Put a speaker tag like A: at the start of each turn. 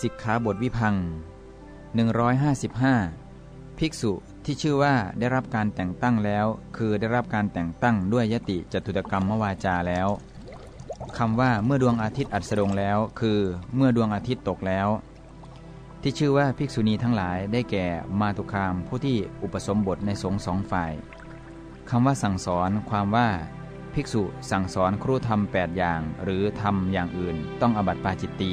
A: สิกขาบทวิพัง155 ภิกษุที่ชื่อว่าได้รับการแต่งตั้งแล้ว คือได้รับการแต่งตั้งด้วยยติจตุตกรรมมวาจาแล้วคำว่าเมื่อดวงอาทิตย์อัสดงแล้ว คือเมื่อดวงอาทิตย์ตกแล้ว ที่ชื่อว่าภิกษุณีทั้งหลายได้แก่มาตุคามผู้ที่อุปสมบทในสงฆ์สองฝ่ายคำว่าสั่งสอนความว่าภิกษุสั่งสอนครูธรรมแปดอย่าง หรือทำอย่างอื่นต้องอบัติปาจิตตี